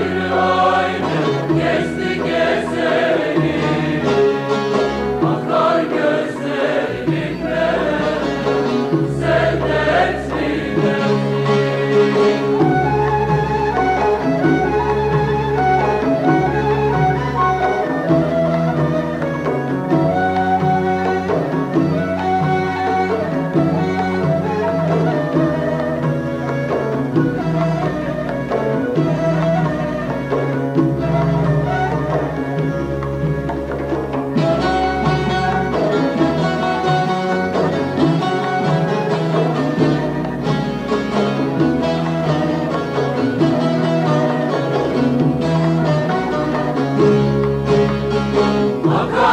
Lord.